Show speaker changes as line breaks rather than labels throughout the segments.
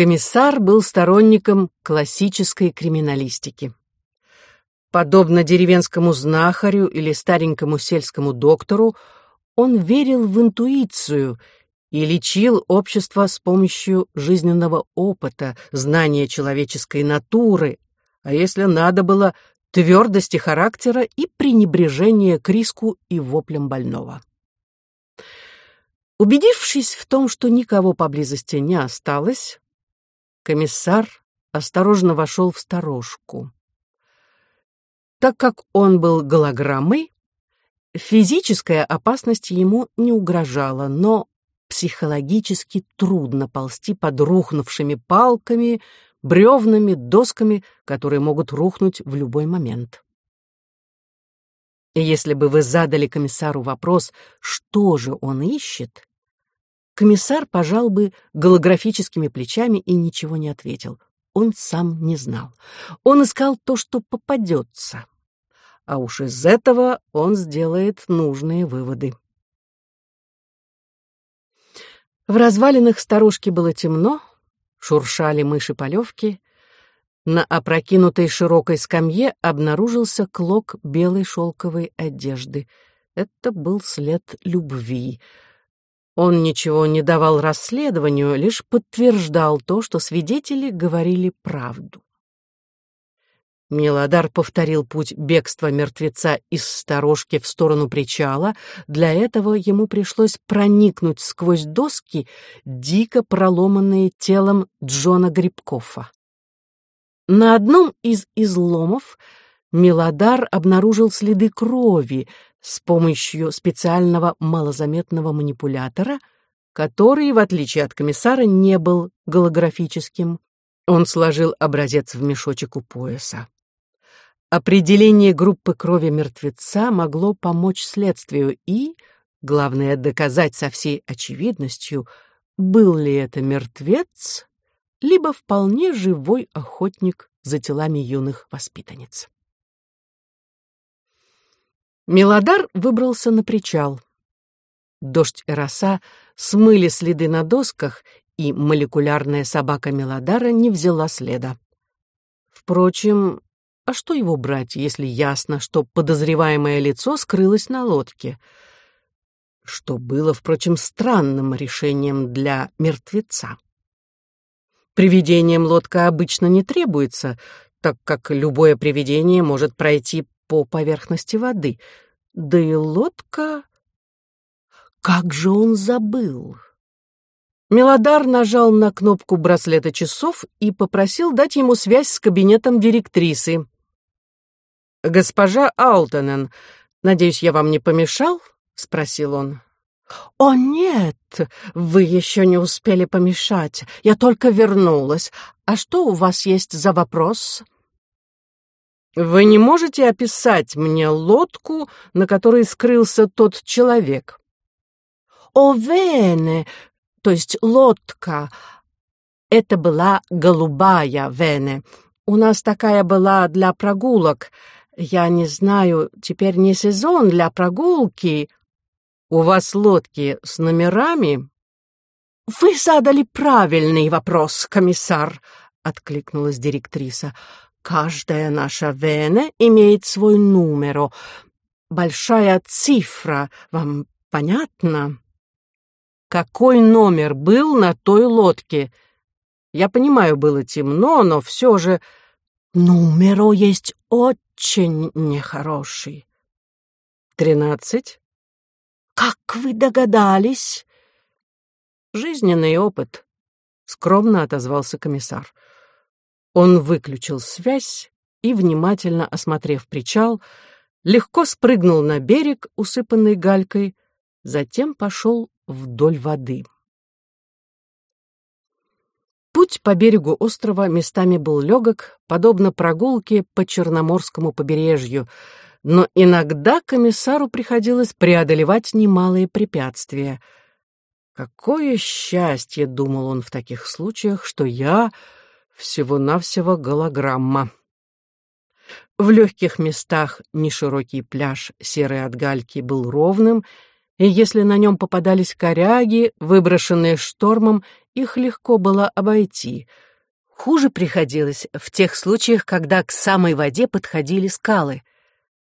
Комиссар был сторонником классической криминалистики. Подобно деревенскому знахарю или старенькому сельскому доктору, он верил в интуицию и лечил общество с помощью жизненного опыта, знания человеческой натуры, а если надо было, твердости характера и пренебрежения к риску и воплям больного. Убедившись в том, что никого поблизости не осталось, комиссар осторожно вошел в сторожку. Так как он был голограммой, физическая опасность ему не угрожала, но психологически трудно ползти под рухнувшими палками, бревнами, досками, которые могут рухнуть в любой момент. И если бы вы задали комиссару вопрос, что же он ищет, комиссар пожал бы голографическими плечами и ничего не ответил. Он сам не знал. Он искал то, что попадется. А уж из этого он сделает нужные выводы. В развалинах старушки было темно, шуршали мыши-полевки. На опрокинутой широкой скамье обнаружился клок белой шелковой одежды. Это был след любви. Он ничего не давал расследованию, лишь подтверждал то, что свидетели говорили правду. Милодар повторил путь бегства мертвеца из сторожки в сторону причала. Для этого ему пришлось проникнуть сквозь доски, дико проломанные телом Джона Грибкофа. На одном из изломов Милодар обнаружил следы крови с помощью специального малозаметного манипулятора, который, в отличие от комиссара, не был голографическим. Он сложил образец в мешочек у пояса. Определение группы крови мертвеца могло помочь следствию и, главное, доказать со всей очевидностью, был ли это мертвец, либо вполне живой охотник за телами юных воспитанниц. Мелодар выбрался на причал. Дождь и роса смыли следы на досках, и молекулярная собака Мелодара не взяла следа. Впрочем, а что его брать, если ясно, что подозреваемое лицо скрылось на лодке? Что было, впрочем, странным решением для мертвеца. Привидением лодка обычно не требуется, так как любое привидение может пройти по поверхности воды. Да и лодка... Как же он забыл? Мелодар нажал на кнопку браслета часов и попросил дать ему связь с кабинетом директрисы. «Госпожа Алтонен, надеюсь, я вам не помешал?» — спросил он. «О, нет, вы еще не успели помешать. Я только вернулась. А что у вас есть за вопрос?» «Вы не можете описать мне лодку, на которой скрылся тот человек?» «О, Вене, то есть лодка. Это была голубая Вене. У нас такая была для прогулок. Я не знаю, теперь не сезон для прогулки. У вас лодки с номерами? Вы задали правильный вопрос, комиссар, откликнулась директриса. Каждая наша вена имеет свой номер. Большая цифра, вам понятно? Какой номер был на той лодке? Я понимаю, было темно, но все же... Номеро есть очень нехороший. Тринадцать? Как вы догадались? Жизненный опыт, скромно отозвался комиссар. Он выключил связь и, внимательно осмотрев причал, легко спрыгнул на берег, усыпанный галькой, затем пошел вдоль воды. Путь по берегу острова местами был легок, подобно прогулке по Черноморскому побережью, но иногда комиссару приходилось преодолевать немалые препятствия. «Какое счастье!» — думал он в таких случаях, что я всего-навсего голограмма. В легких местах неширокий пляж, серый от гальки, был ровным, и если на нем попадались коряги, выброшенные штормом, их легко было обойти. Хуже приходилось в тех случаях, когда к самой воде подходили скалы.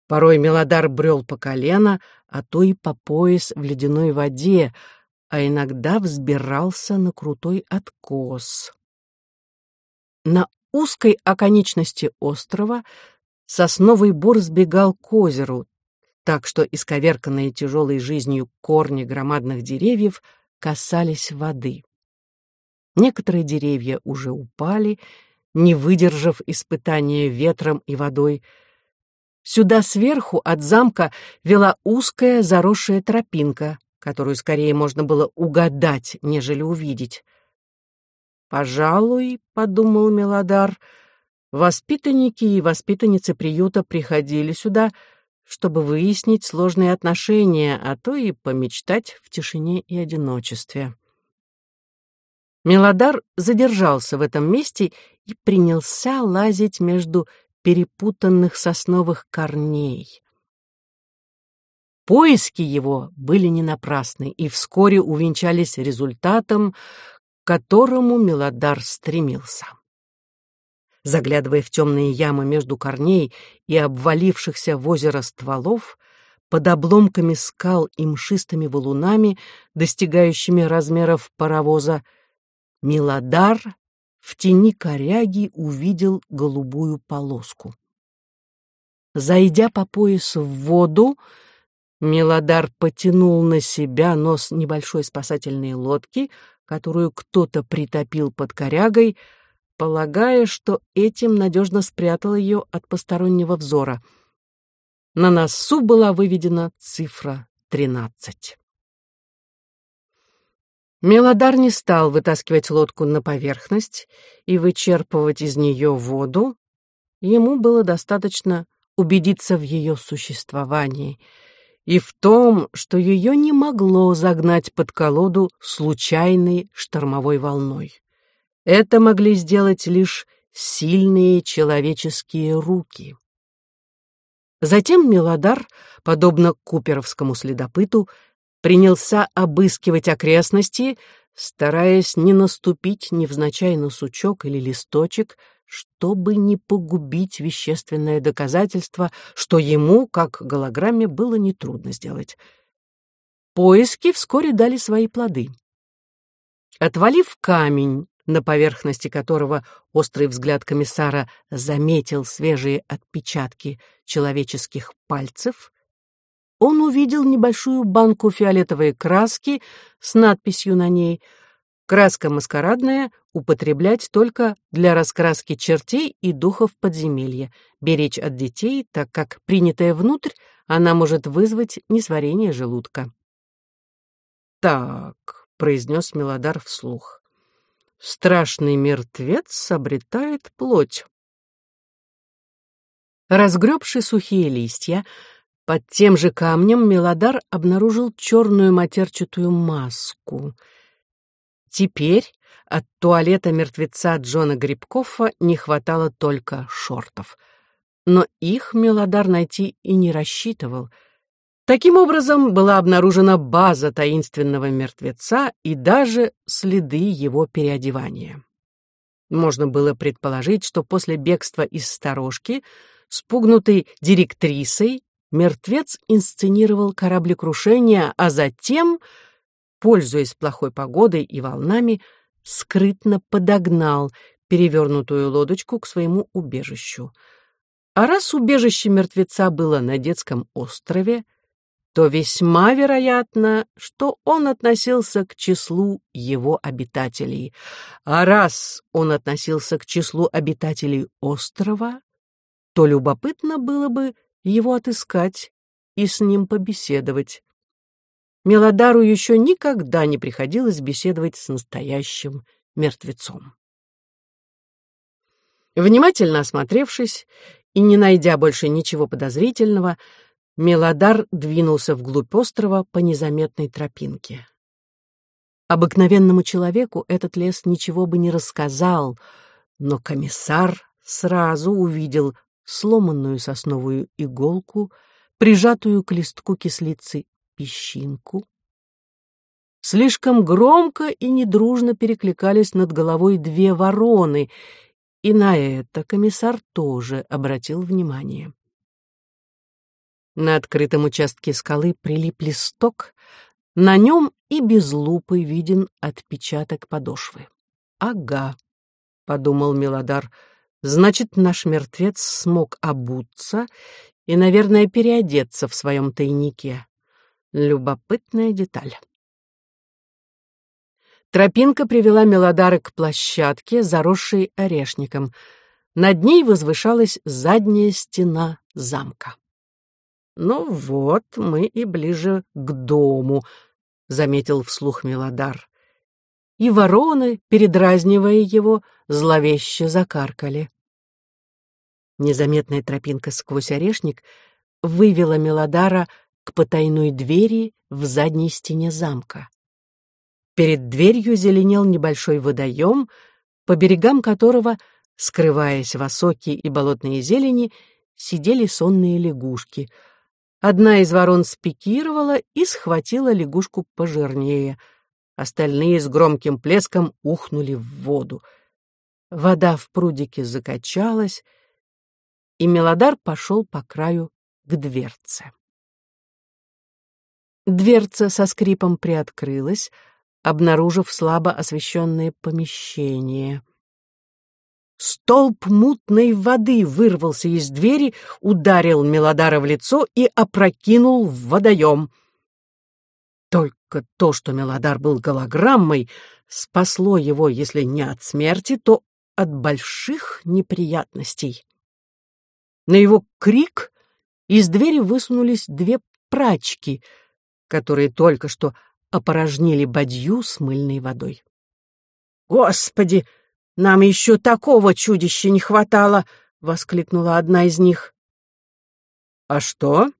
Порой Мелодар брел по колено, а то и по пояс в ледяной воде, а иногда взбирался на крутой откос. На узкой оконечности острова сосновый бор сбегал к озеру, так что исковерканные тяжелой жизнью корни громадных деревьев касались воды. Некоторые деревья уже упали, не выдержав испытания ветром и водой. Сюда сверху от замка вела узкая заросшая тропинка, которую скорее можно было угадать, нежели увидеть. «Пожалуй, — подумал Мелодар, — воспитанники и воспитанницы приюта приходили сюда — чтобы выяснить сложные отношения, а то и помечтать в тишине и одиночестве. Мелодар задержался в этом месте и принялся лазить между перепутанных сосновых корней. Поиски его были не напрасны и вскоре увенчались результатом, которому Мелодар стремился заглядывая в темные ямы между корней и обвалившихся в озеро стволов, под обломками скал и мшистыми валунами, достигающими размеров паровоза, Милодар в тени коряги увидел голубую полоску. Зайдя по пояс в воду, Милодар потянул на себя нос небольшой спасательной лодки, которую кто-то притопил под корягой, полагая, что этим надежно спрятал ее от постороннего взора. На носу была выведена цифра тринадцать. Мелодар не стал вытаскивать лодку на поверхность и вычерпывать из нее воду. Ему было достаточно убедиться в ее существовании и в том, что ее не могло загнать под колоду случайной штормовой волной. Это могли сделать лишь сильные человеческие руки. Затем Мелодар, подобно куперовскому следопыту, принялся обыскивать окрестности, стараясь не наступить невзначай на сучок или листочек, чтобы не погубить вещественное доказательство, что ему, как голограмме, было нетрудно сделать. Поиски вскоре дали свои плоды. Отвалив камень на поверхности которого острый взгляд комиссара заметил свежие отпечатки человеческих пальцев, он увидел небольшую банку фиолетовой краски с надписью на ней «Краска маскарадная употреблять только для раскраски чертей и духов подземелья, беречь от детей, так как, принятая внутрь, она может вызвать несварение желудка». «Так», — произнес Мелодар вслух, страшный мертвец обретает плоть. Разгребши сухие листья, под тем же камнем Мелодар обнаружил черную матерчатую маску. Теперь от туалета мертвеца Джона Грибкова не хватало только шортов. Но их Мелодар найти и не рассчитывал — Таким образом, была обнаружена база таинственного мертвеца и даже следы его переодевания. Можно было предположить, что после бегства из сторожки, спугнутый директрисой, мертвец инсценировал кораблекрушение, а затем, пользуясь плохой погодой и волнами, скрытно подогнал перевернутую лодочку к своему убежищу. А раз убежище мертвеца было на детском острове, то весьма вероятно, что он относился к числу его обитателей. А раз он относился к числу обитателей острова, то любопытно было бы его отыскать и с ним побеседовать. Мелодару еще никогда не приходилось беседовать с настоящим мертвецом. Внимательно осмотревшись и не найдя больше ничего подозрительного, Мелодар двинулся вглубь острова по незаметной тропинке. Обыкновенному человеку этот лес ничего бы не рассказал, но комиссар сразу увидел сломанную сосновую иголку, прижатую к листку кислицы, песчинку. Слишком громко и недружно перекликались над головой две вороны, и на это комиссар тоже обратил внимание. На открытом участке скалы прилип листок, на нем и без лупы виден отпечаток подошвы. «Ага», — подумал Милодар, — «значит, наш мертвец смог обуться и, наверное, переодеться в своем тайнике. Любопытная деталь». Тропинка привела Мелодара к площадке, заросшей орешником. Над ней возвышалась задняя стена замка. «Ну вот, мы и ближе к дому», — заметил вслух Мелодар. И вороны, передразнивая его, зловеще закаркали. Незаметная тропинка сквозь орешник вывела Мелодара к потайной двери в задней стене замка. Перед дверью зеленел небольшой водоем, по берегам которого, скрываясь в осоке и болотной зелени, сидели сонные лягушки. Одна из ворон спикировала и схватила лягушку пожирнее. Остальные с громким плеском ухнули в воду. Вода в прудике закачалась, и Мелодар пошел по краю к дверце. Дверца со скрипом приоткрылась, обнаружив слабо освещенное помещение. Столб мутной воды вырвался из двери, ударил Мелодара в лицо и опрокинул в водоем. Только то, что Мелодар был голограммой, спасло его, если не от смерти, то от больших неприятностей. На его крик из двери высунулись две прачки, которые только что опорожнили бадью с мыльной водой. «Господи, нам еще такого чудища не хватало!» — воскликнула одна из них. «А что?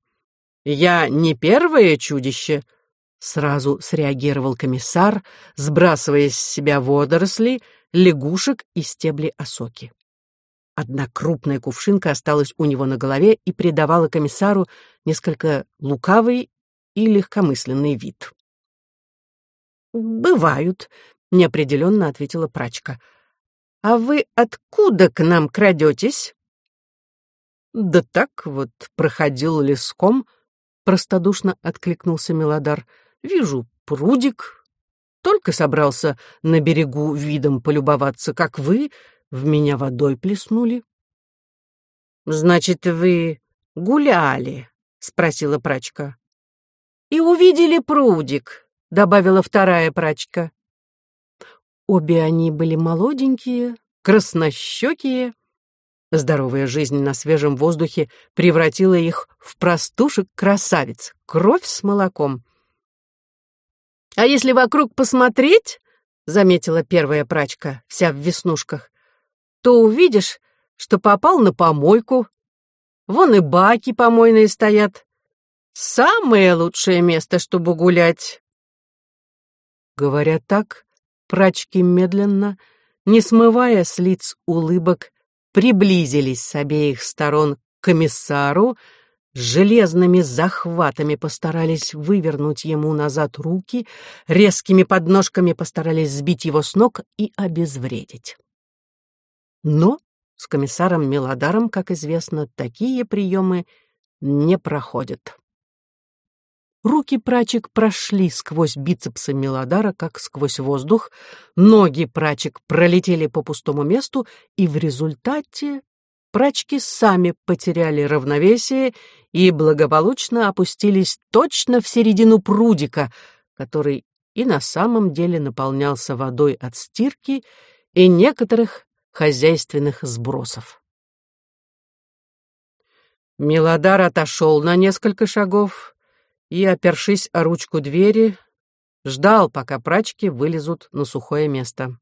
Я не первое чудище?» — сразу среагировал комиссар, сбрасывая с себя водоросли, лягушек и стебли осоки. Одна крупная кувшинка осталась у него на голове и придавала комиссару несколько лукавый и легкомысленный вид. «Бывают», — неопределенно ответила прачка. «А вы откуда к нам крадетесь?» «Да так вот, проходил леском», — простодушно откликнулся Мелодар. «Вижу прудик. Только собрался на берегу видом полюбоваться, как вы в меня водой плеснули». «Значит, вы гуляли?» — спросила прачка. «И увидели прудик», добавила вторая прачка. Обе они были молоденькие, краснощекие. Здоровая жизнь на свежем воздухе превратила их в простушек-красавиц, кровь с молоком. «А если вокруг посмотреть, — заметила первая прачка, вся в веснушках, — то увидишь, что попал на помойку. Вон и баки помойные стоят. Самое лучшее место, чтобы гулять. Говоря так, прачки медленно, не смывая с лиц улыбок, приблизились с обеих сторон к комиссару, железными захватами постарались вывернуть ему назад руки, резкими подножками постарались сбить его с ног и обезвредить. Но с комиссаром Мелодаром, как известно, такие приемы не проходят. Руки прачек прошли сквозь бицепсы Мелодара, как сквозь воздух, ноги прачек пролетели по пустому месту, и в результате прачки сами потеряли равновесие и благополучно опустились точно в середину прудика, который и на самом деле наполнялся водой от стирки и некоторых хозяйственных сбросов. Мелодар отошел на несколько шагов, и, опершись о ручку двери, ждал, пока прачки вылезут на сухое место.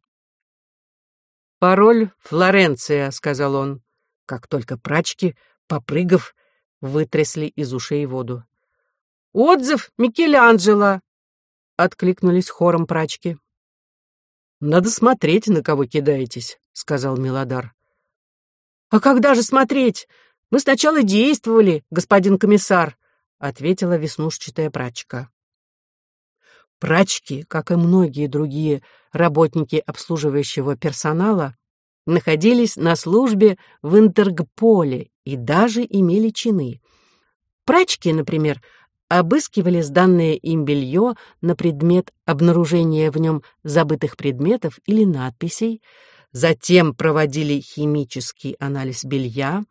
«Пароль Флоренция», — сказал он, как только прачки, попрыгав, вытрясли из ушей воду. «Отзыв Микеланджело!» — откликнулись хором прачки. «Надо смотреть, на кого кидаетесь», — сказал Милодар. «А когда же смотреть? Мы сначала действовали, господин комиссар», ответила веснушчатая прачка. Прачки, как и многие другие работники обслуживающего персонала, находились на службе в Интергполе и даже имели чины. Прачки, например, обыскивали сданное им белье на предмет обнаружения в нем забытых предметов или надписей, затем проводили химический анализ белья,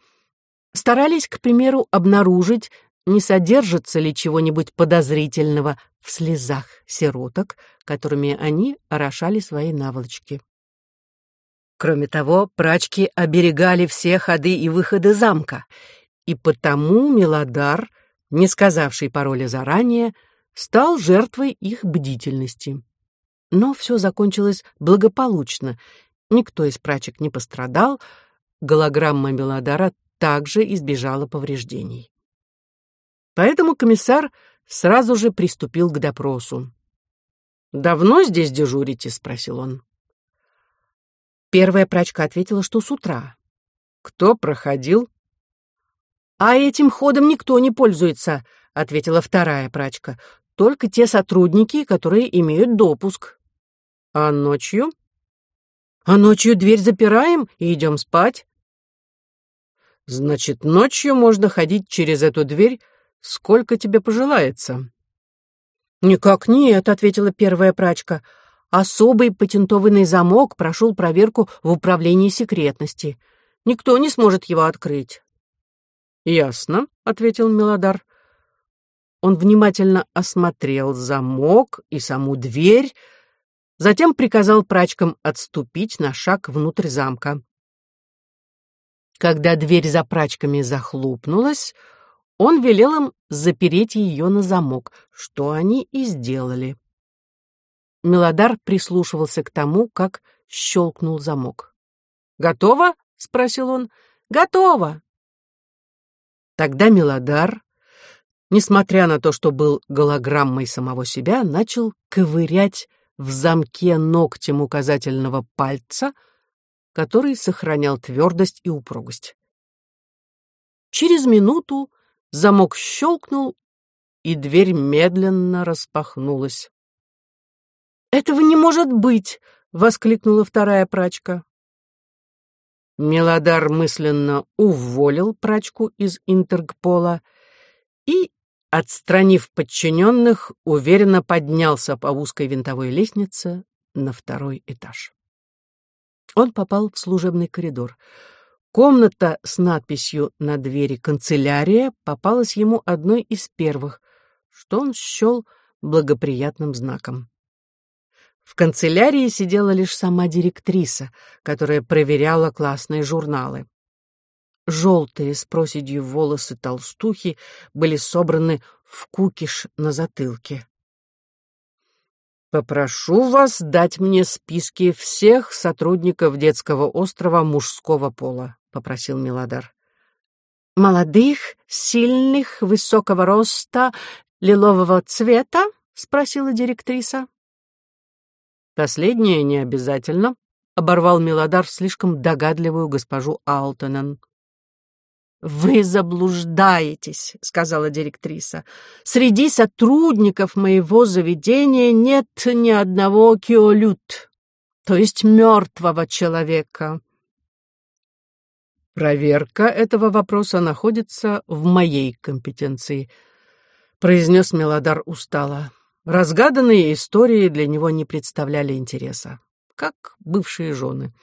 старались, к примеру, обнаружить, не содержится ли чего-нибудь подозрительного в слезах сироток, которыми они орошали свои наволочки. Кроме того, прачки оберегали все ходы и выходы замка, и потому Мелодар, не сказавший пароля заранее, стал жертвой их бдительности. Но все закончилось благополучно. Никто из прачек не пострадал, голограмма Мелодара также избежала повреждений. Поэтому комиссар сразу же приступил к допросу. «Давно здесь дежурите?» — спросил он. Первая прачка ответила, что с утра. «Кто проходил?» «А этим ходом никто не пользуется», — ответила вторая прачка. «Только те сотрудники, которые имеют допуск». «А ночью?» «А ночью дверь запираем и идем спать». «Значит, ночью можно ходить через эту дверь, сколько тебе пожелается». «Никак нет», — ответила первая прачка. Особый патентованный замок прошел проверку в управлении секретности. Никто не сможет его открыть. «Ясно», — ответил Мелодар. Он внимательно осмотрел замок и саму дверь, затем приказал прачкам отступить на шаг внутрь замка. Когда дверь за прачками захлопнулась, он велел им запереть ее на замок, что они и сделали. Мелодар прислушивался к тому, как щелкнул замок. «Готово?» — спросил он. «Готово!» Тогда Мелодар, несмотря на то, что был голограммой самого себя, начал ковырять в замке ногтем указательного пальца, который сохранял твердость и упругость. Через минуту замок щелкнул, и дверь медленно распахнулась. «Этого не может быть!» — воскликнула вторая прачка. Мелодар мысленно уволил прачку из Интергпола и, отстранив подчиненных, уверенно поднялся по узкой винтовой лестнице на второй этаж. Он попал в служебный коридор. Комната с надписью на двери «Канцелярия» попалась ему одной из первых, что он счел благоприятным знаком. В канцелярии сидела лишь сама директриса, которая проверяла классные журналы. Желтые с проседью волосы толстухи были собраны в кукиш на затылке. «Попрошу вас дать мне списки всех сотрудников детского острова мужского пола», — попросил Милодар. «Молодых, сильных, высокого роста, лилового цвета?» — спросила директриса. «Последнее не обязательно», — оборвал Милодар слишком догадливую госпожу Алтонен. «Вы заблуждаетесь», — сказала директриса. «Среди сотрудников моего заведения нет ни одного киолют, то есть мертвого человека». «Проверка этого вопроса находится в моей компетенции», — произнес Милодар устало. Разгаданные истории для него не представляли интереса, как бывшие жены.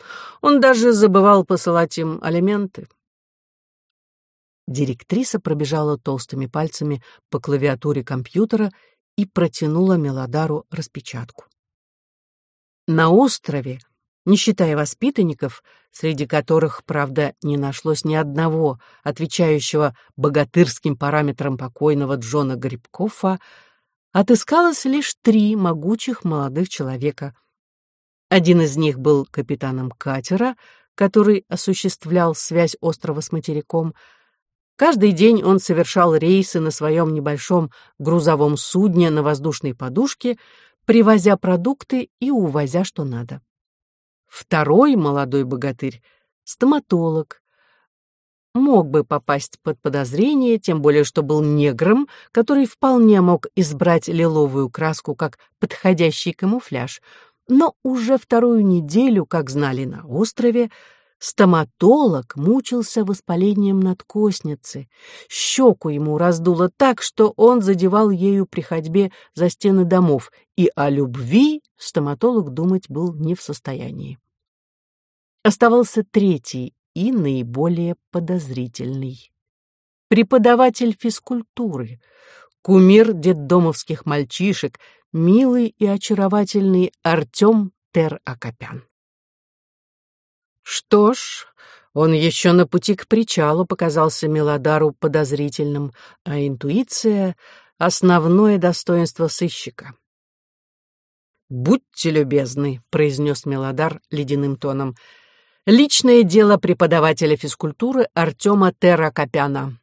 Он даже забывал посылать им алименты. Директриса пробежала толстыми пальцами по клавиатуре компьютера и протянула Мелодару распечатку. На острове, не считая воспитанников, среди которых, правда, не нашлось ни одного, отвечающего богатырским параметрам покойного Джона Грибкова, отыскалось лишь три могучих молодых человека. Один из них был капитаном катера, который осуществлял связь острова с материком. Каждый день он совершал рейсы на своем небольшом грузовом судне на воздушной подушке, привозя продукты и увозя что надо. Второй молодой богатырь — стоматолог. мог бы попасть под подозрение, тем более что был негром, который вполне мог избрать лиловую краску как подходящий камуфляж. Но уже вторую неделю, как знали на острове, Стоматолог мучился воспалением надкосницы. Щеку ему раздуло так, что он задевал ею при ходьбе за стены домов, и о любви стоматолог думать был не в состоянии. Оставался третий и наиболее подозрительный. Преподаватель физкультуры, кумир детдомовских мальчишек, милый и очаровательный Артем Тер-Акопян. Что ж, он еще на пути к причалу показался Мелодару подозрительным, а интуиция — основное достоинство сыщика. «Будьте любезны», — произнес Мелодар ледяным тоном, — «личное дело преподавателя физкультуры Артема Терракопяна».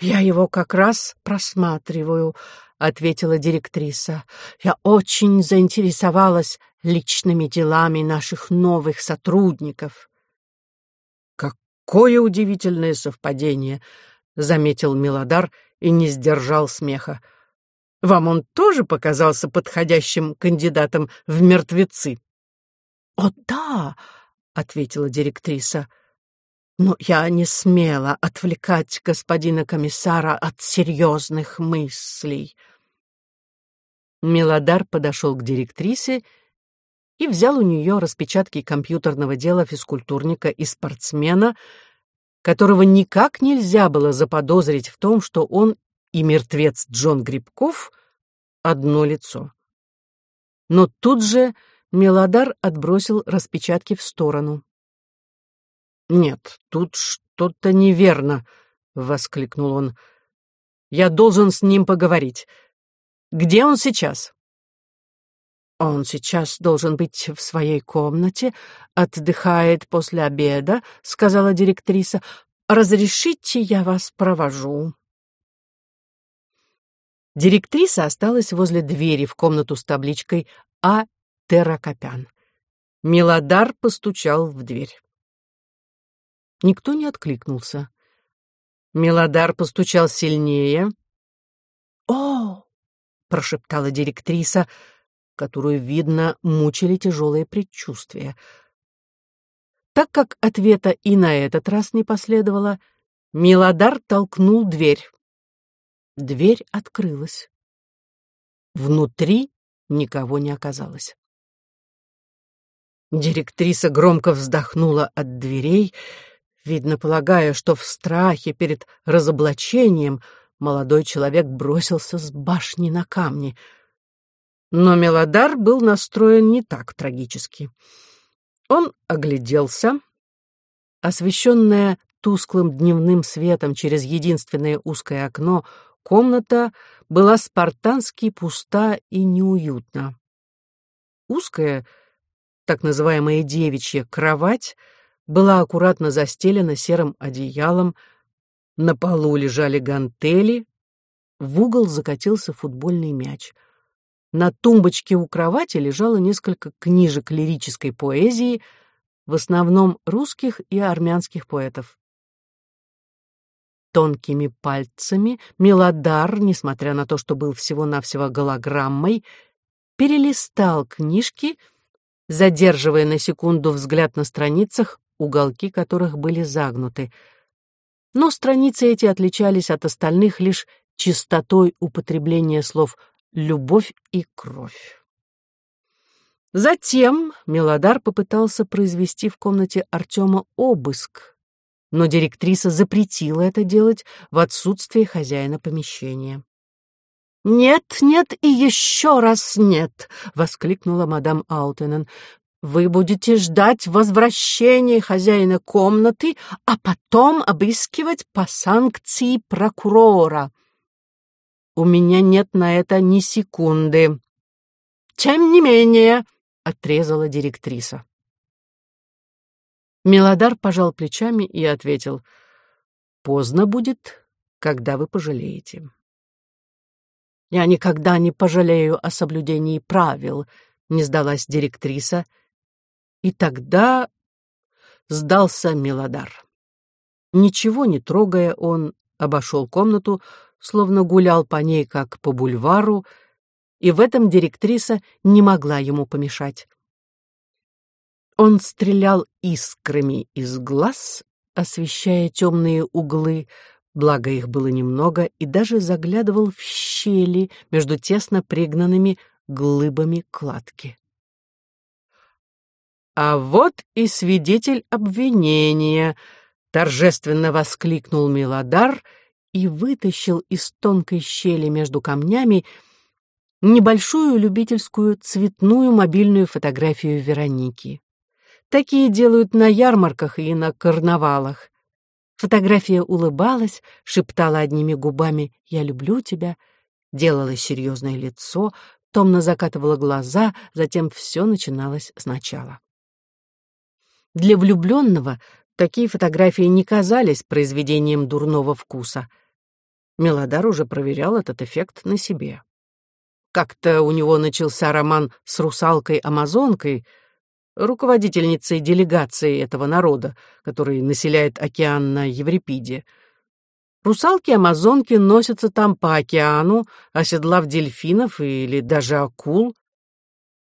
«Я его как раз просматриваю», — ответила директриса. «Я очень заинтересовалась личными делами наших новых сотрудников». «Какое удивительное совпадение!» — заметил Милодар и не сдержал смеха. «Вам он тоже показался подходящим кандидатом в мертвецы?» «О, да!» — ответила директриса. «Но я не смела отвлекать господина комиссара от серьезных мыслей». Милодар подошел к директрисе и взял у нее распечатки компьютерного дела физкультурника и спортсмена, которого никак нельзя было заподозрить в том, что он и мертвец Джон Грибков — одно лицо. Но тут же Мелодар отбросил распечатки в сторону. «Нет, тут что-то неверно», — воскликнул он. «Я должен с ним поговорить. Где он сейчас?» Он сейчас должен быть в своей комнате, отдыхает после обеда, сказала директриса. Разрешите, я вас провожу. Директриса осталась возле двери в комнату с табличкой А. Терракопян. Милодар постучал в дверь. Никто не откликнулся. Милодар постучал сильнее. «О!» — прошептала директриса — которую, видно, мучили тяжелые предчувствия. Так как ответа и на этот раз не последовало, Милодар толкнул дверь. Дверь открылась. Внутри никого не оказалось. Директриса громко вздохнула от дверей, видно, полагая, что в страхе перед разоблачением молодой человек бросился с башни на камни — но Мелодар был настроен не так трагически. Он огляделся. Освещенная тусклым дневным светом через единственное узкое окно, комната была спартански пуста и неуютна. Узкая, так называемая девичья, кровать была аккуратно застелена серым одеялом, на полу лежали гантели, в угол закатился футбольный мяч — на тумбочке у кровати лежало несколько книжек лирической поэзии, в основном русских и армянских поэтов. Тонкими пальцами Мелодар, несмотря на то, что был всего-навсего голограммой, перелистал книжки, задерживая на секунду взгляд на страницах, уголки которых были загнуты. Но страницы эти отличались от остальных лишь чистотой употребления слов любовь и кровь. Затем Мелодар попытался произвести в комнате Артема обыск, но директриса запретила это делать в отсутствие хозяина помещения. «Нет, нет и еще раз нет!» — воскликнула мадам Аутенен. «Вы будете ждать возвращения хозяина комнаты, а потом обыскивать по санкции прокурора». У меня нет на это ни секунды. Тем не менее, отрезала директриса. Мелодар пожал плечами и ответил, «Поздно будет, когда вы пожалеете». «Я никогда не пожалею о соблюдении правил», — не сдалась директриса. И тогда сдался Мелодар. Ничего не трогая, он обошел комнату, словно гулял по ней, как по бульвару, и в этом директриса не могла ему помешать. Он стрелял искрами из глаз, освещая темные углы, благо их было немного, и даже заглядывал в щели между тесно пригнанными глыбами кладки. «А вот и свидетель обвинения!» — торжественно воскликнул Милодар и вытащил из тонкой щели между камнями небольшую любительскую цветную мобильную фотографию Вероники. Такие делают на ярмарках и на карнавалах. Фотография улыбалась, шептала одними губами «Я люблю тебя», делала серьезное лицо, томно закатывала глаза, затем все начиналось сначала. Для влюбленного такие фотографии не казались произведением дурного вкуса. Мелодар уже проверял этот эффект на себе. Как-то у него начался роман с русалкой-амазонкой, руководительницей делегации этого народа, который населяет океан на Еврипиде. Русалки-амазонки носятся там по океану, оседлав дельфинов или даже акул,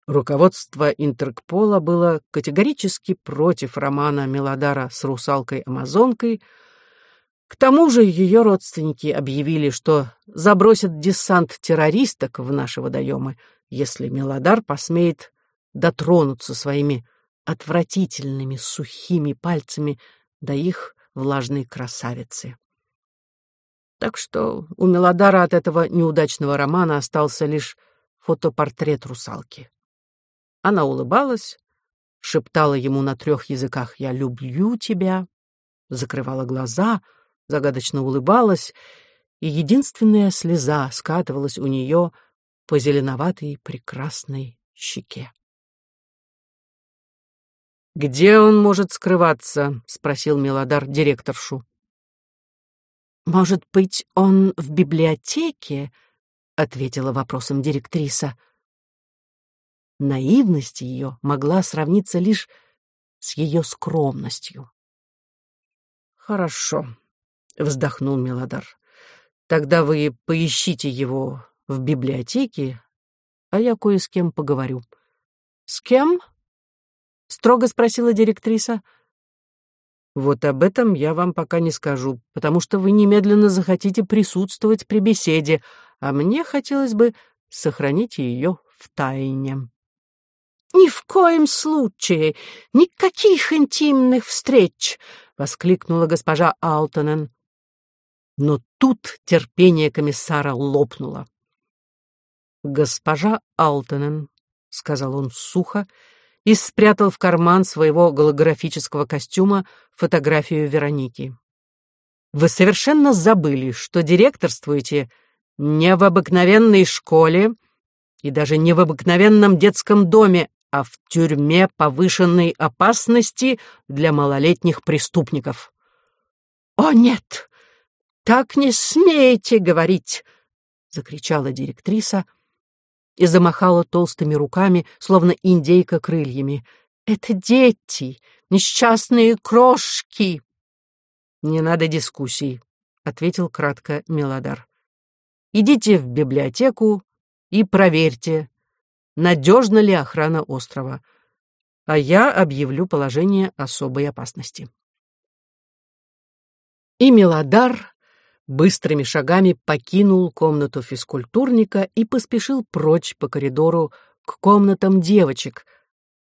Руководство Интеркпола было категорически против романа Мелодара с русалкой-амазонкой. К тому же ее родственники объявили, что забросят десант террористок в наши водоемы, если Мелодар посмеет дотронуться своими отвратительными сухими пальцами до их влажной красавицы. Так что у Мелодара от этого неудачного романа остался лишь фотопортрет русалки. Она улыбалась, шептала ему на трех языках «Я люблю тебя», закрывала глаза, загадочно улыбалась, и единственная слеза скатывалась у нее по зеленоватой прекрасной щеке. «Где он может скрываться?» — спросил Мелодар директоршу. «Может быть, он в библиотеке?» — ответила вопросом директриса. Наивность ее могла сравниться лишь с ее скромностью. «Хорошо», — вздохнул Мелодар. «Тогда вы поищите его в библиотеке, а я кое с кем поговорю». «С кем?» — строго спросила директриса. «Вот об этом я вам пока не скажу, потому что вы немедленно захотите присутствовать при беседе, а мне хотелось бы сохранить ее в тайне». «Ни в коем случае! Никаких интимных встреч!» — воскликнула госпожа Алтонен. Но тут терпение комиссара лопнуло. «Госпожа Алтонен», — сказал он сухо, и спрятал в карман своего голографического костюма фотографию Вероники. «Вы совершенно забыли, что директорствуете не в обыкновенной школе и даже не в обыкновенном детском доме, а в тюрьме повышенной опасности для малолетних преступников. «О, нет! Так не смейте говорить!» — закричала директриса и замахала толстыми руками, словно индейка крыльями. «Это дети, несчастные крошки!» «Не надо дискуссий», — ответил кратко Мелодар. «Идите в библиотеку и проверьте, надежна ли охрана острова, а я объявлю положение особой опасности. И Мелодар быстрыми шагами покинул комнату физкультурника и поспешил прочь по коридору к комнатам девочек,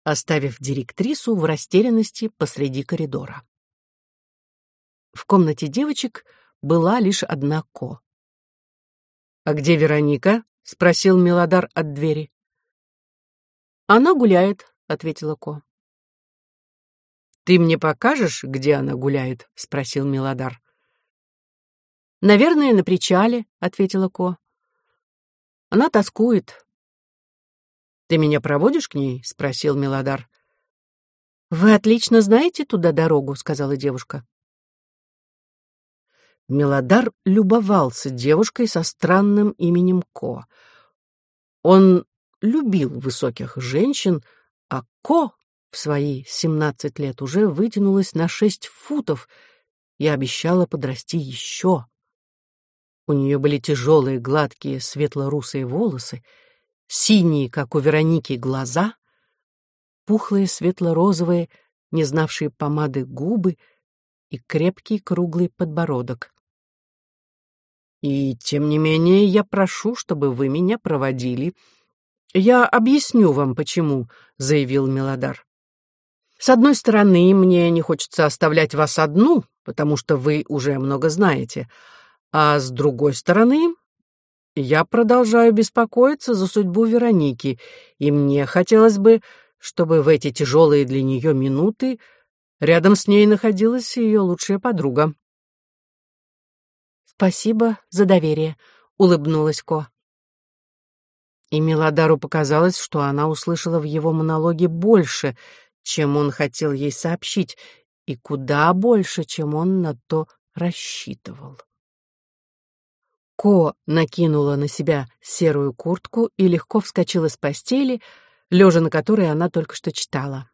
оставив директрису в растерянности посреди коридора. В комнате девочек была лишь одна Ко. «А где Вероника?» — спросил Мелодар от двери. «Она гуляет», — ответила Ко. «Ты мне покажешь, где она гуляет?» — спросил Милодар. «Наверное, на причале», — ответила Ко. «Она тоскует». «Ты меня проводишь к ней?» — спросил Милодар. «Вы отлично знаете туда дорогу», — сказала девушка. Милодар любовался девушкой со странным именем Ко. Он любил высоких женщин, а Ко в свои семнадцать лет уже вытянулась на шесть футов и обещала подрасти еще. У нее были тяжелые, гладкие, светло-русые волосы, синие, как у Вероники, глаза, пухлые, светло-розовые, не знавшие помады губы и крепкий круглый подбородок. И тем не менее я прошу, чтобы вы меня проводили. Я объясню вам, почему, заявил Мелодар. С одной стороны, мне не хочется оставлять вас одну, потому что вы уже много знаете, а с другой стороны, я продолжаю беспокоиться за судьбу Вероники, и мне хотелось бы, чтобы в эти тяжелые для нее минуты рядом с ней находилась ее лучшая подруга.
«Спасибо за доверие», — улыбнулась Ко.
И Милодару показалось, что она услышала в его монологе больше, чем он хотел ей сообщить, и куда больше, чем он на то рассчитывал. Ко накинула на себя серую куртку и легко вскочила с постели, лежа на которой она только что читала.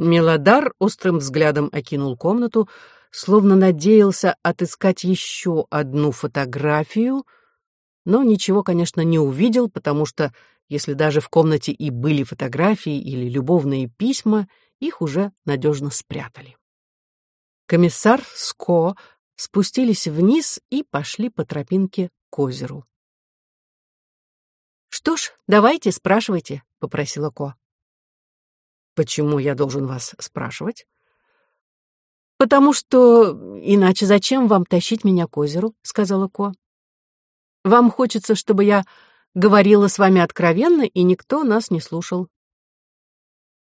Милодар острым взглядом окинул комнату, словно надеялся отыскать еще одну фотографию, но ничего, конечно, не увидел, потому что, если даже в комнате и были фотографии или любовные письма, их уже надежно спрятали. Комиссар с Ко спустились вниз и пошли по тропинке к озеру.
«Что ж, давайте, спрашивайте», — попросила Ко.
«Почему я должен вас спрашивать?»
«Потому что... Иначе зачем вам тащить меня к озеру?» — сказала Ко. «Вам хочется, чтобы я говорила с вами откровенно, и никто нас не слушал».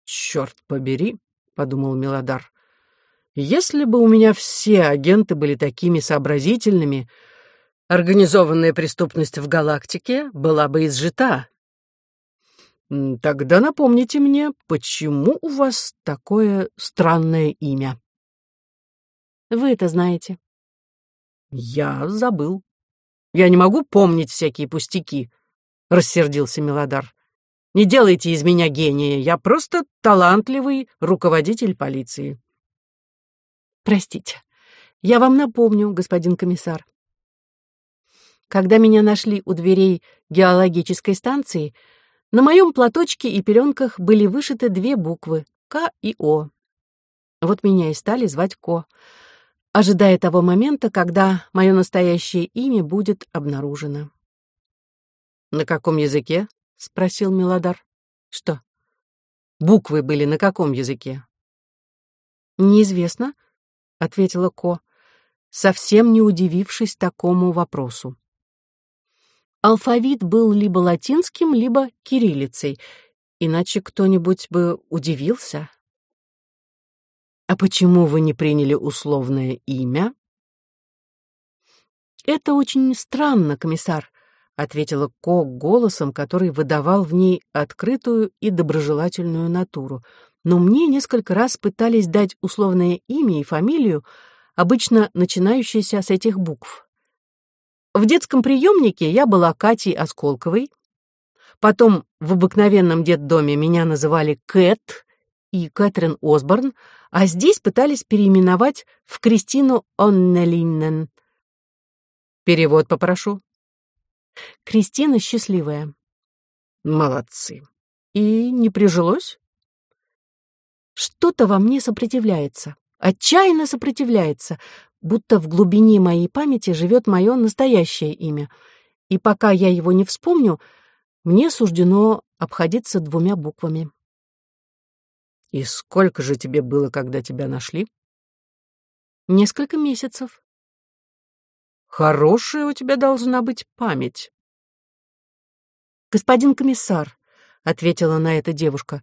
«Черт побери», — подумал Мелодар. «Если бы у меня все агенты были такими сообразительными, организованная преступность в галактике была бы изжита. Тогда напомните мне, почему у вас такое странное имя?»
Вы это знаете.
Я забыл. Я не могу помнить всякие пустяки, рассердился Милодар. Не делайте из меня гения, я просто талантливый руководитель полиции.
Простите. Я вам напомню, господин комиссар. Когда меня нашли у дверей геологической станции, на моем платочке и пеленках были вышиты две буквы К и О. Вот меня и стали звать Ко ожидая того момента, когда мое настоящее имя будет обнаружено.
«На каком языке?» — спросил Милодар.
«Что?»
«Буквы были на каком языке?»
«Неизвестно», — ответила Ко, совсем не удивившись такому вопросу. Алфавит был либо латинским, либо кириллицей, иначе кто-нибудь бы удивился.
«А почему вы не приняли условное имя?»
«Это очень странно, комиссар», — ответила Ко голосом, который выдавал в ней открытую и доброжелательную натуру. «Но мне несколько раз пытались дать условное имя и фамилию, обычно начинающиеся с этих букв. В детском приемнике я была Катей Осколковой, потом в обыкновенном детдоме меня называли Кэт и Кэтрин Осборн, а здесь пытались переименовать в Кристину Оннелиннен.
Перевод попрошу.
Кристина счастливая.
Молодцы.
И не прижилось? Что-то во мне сопротивляется, отчаянно сопротивляется, будто в глубине моей памяти живет мое настоящее имя. И пока я его не вспомню, мне суждено обходиться двумя буквами.
И сколько же тебе было, когда тебя нашли?
Несколько месяцев.
Хорошая у тебя должна быть память.
Господин комиссар, ответила на это девушка,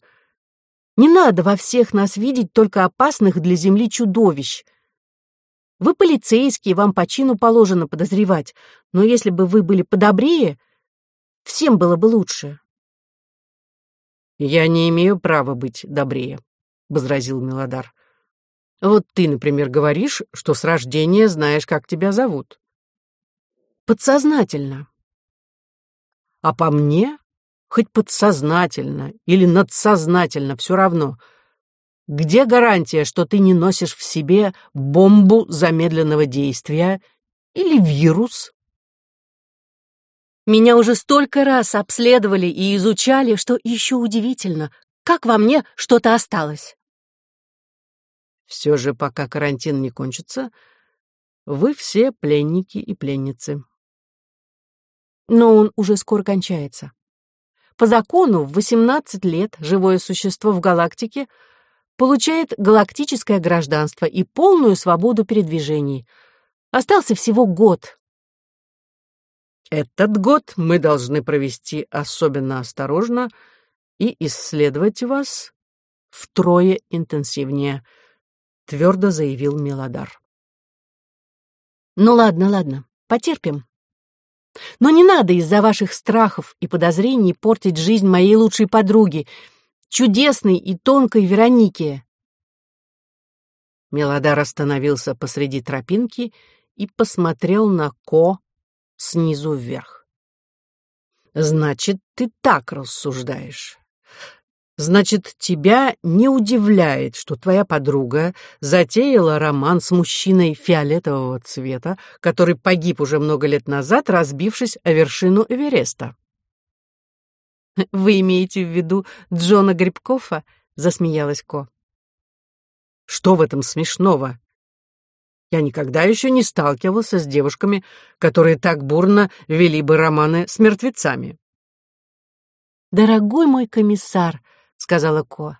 не надо во всех нас видеть только опасных для земли чудовищ. Вы полицейские, вам по чину положено подозревать, но если бы вы были подобрее, всем было бы лучше.
«Я не имею права быть добрее», — возразил Милодар. «Вот ты, например, говоришь, что с рождения знаешь, как тебя зовут».
«Подсознательно».
«А по мне, хоть подсознательно или надсознательно, все равно. Где гарантия, что ты не носишь в себе бомбу замедленного действия или вирус?
Меня уже столько раз обследовали и изучали, что еще удивительно, как во мне что-то осталось.
Все же, пока карантин не кончится, вы все пленники и пленницы.
Но он уже скоро кончается. По закону в 18 лет живое существо в галактике получает галактическое гражданство и полную свободу передвижений. Остался всего год.
Этот год мы должны провести особенно осторожно и исследовать вас втрое интенсивнее, твердо заявил Мелодар.
Ну ладно, ладно, потерпим. Но не надо из-за ваших страхов и подозрений портить жизнь моей лучшей подруги, чудесной и тонкой Веронике.
Мелодар остановился посреди тропинки и посмотрел на Ко снизу вверх. «Значит, ты так рассуждаешь. Значит, тебя не удивляет, что твоя подруга затеяла роман с мужчиной фиолетового цвета, который погиб уже много лет назад, разбившись о вершину Эвереста.
«Вы имеете в виду Джона Грибкова?» — засмеялась Ко.
«Что в этом смешного? Я никогда еще не сталкивался с девушками, которые так бурно вели бы романы с мертвецами».
«Дорогой мой комиссар», сказала Ко.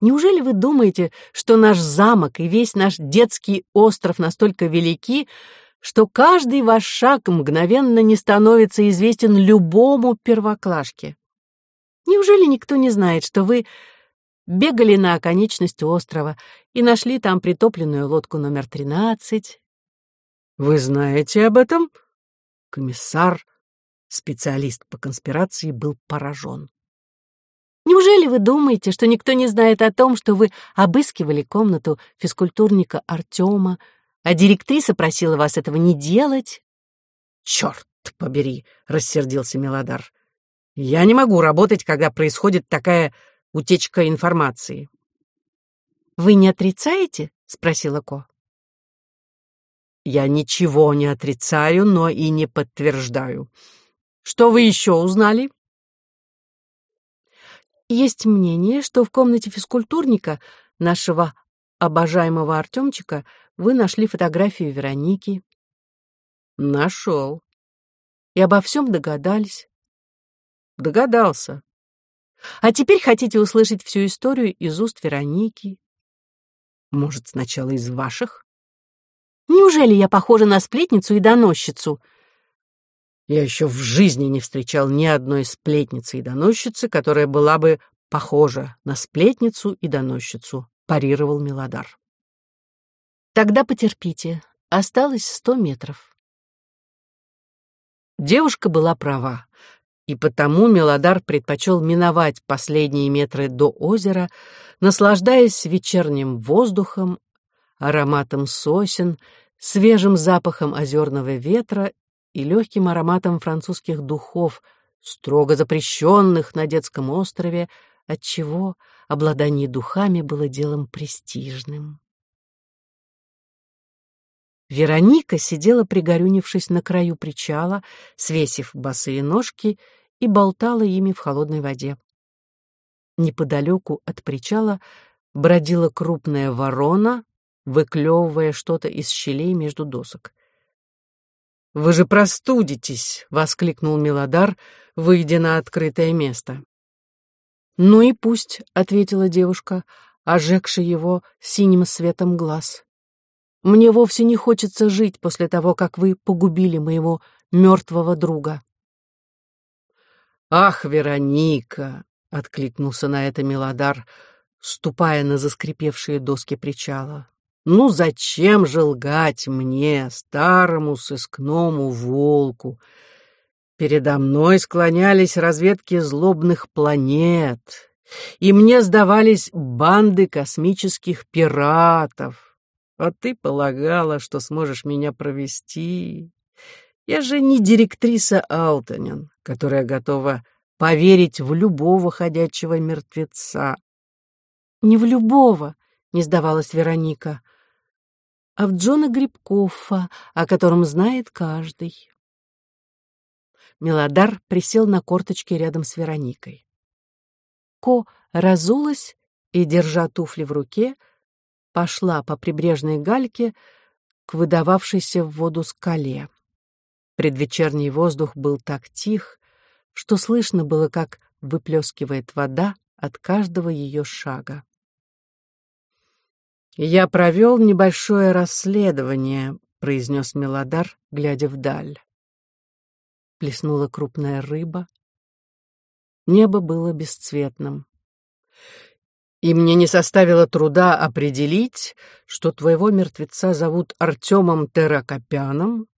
Неужели вы думаете, что наш замок и весь наш детский остров настолько велики, что каждый ваш шаг мгновенно не становится известен любому первоклашке? Неужели никто не знает, что вы бегали на оконечность острова и нашли там притопленную лодку номер тринадцать?
Вы знаете об этом? Комиссар, специалист по конспирации, был поражен.
Неужели вы думаете, что никто не знает о том, что вы обыскивали комнату физкультурника Артема, а директриса просила вас этого не делать?
Черт побери, рассердился Мелодар. Я не могу работать, когда происходит такая утечка информации.
Вы не отрицаете? спросила Ко.
Я ничего не отрицаю, но и не подтверждаю. Что вы еще узнали?
Есть мнение, что в комнате физкультурника нашего обожаемого Артемчика вы нашли фотографию Вероники.
Нашел.
И обо всем догадались.
Догадался.
А теперь хотите услышать всю историю из уст Вероники?
Может, сначала из ваших?
Неужели я похожа на сплетницу и доносчицу?
Я еще в жизни не встречал ни одной сплетницы и доносчицы, которая была бы похожа на сплетницу и доносчицу, парировал Милодар.
Тогда потерпите. Осталось сто метров.
Девушка была права, и потому Мелодар предпочел миновать последние метры до озера, наслаждаясь вечерним воздухом, ароматом сосен, свежим запахом озерного ветра и легким ароматом французских духов, строго запрещенных на детском острове, отчего обладание духами было делом престижным. Вероника сидела, пригорюнившись на краю причала, свесив босые ножки и болтала ими в холодной воде. Неподалеку от причала бродила крупная ворона, выклевывая что-то из щелей между досок. «Вы же простудитесь!» — воскликнул Милодар, выйдя на открытое место. «Ну и пусть», — ответила девушка, ожегши его синим светом глаз. «Мне вовсе не хочется жить после того, как вы погубили моего мертвого друга». «Ах, Вероника!» — откликнулся на это Милодар, ступая на заскрипевшие доски причала. Ну зачем же лгать мне, старому сыскному волку? Передо мной склонялись разведки злобных планет, и мне сдавались банды космических пиратов. А ты полагала, что сможешь меня провести? Я же не директриса Алтонин, которая готова поверить в любого ходячего мертвеца.
Не в любого, не сдавалась Вероника, а в Джона Грибкова, о котором знает каждый. Мелодар присел на корточки рядом с Вероникой. Ко разулась и, держа туфли в руке, пошла по прибрежной гальке к выдававшейся в воду скале. Предвечерний воздух был так тих, что слышно было, как выплескивает вода от каждого ее шага. «Я провел небольшое расследование», — произнес Мелодар, глядя вдаль. Плеснула крупная рыба. Небо было бесцветным. И мне не составило труда определить, что твоего мертвеца зовут Артемом Терракопяном,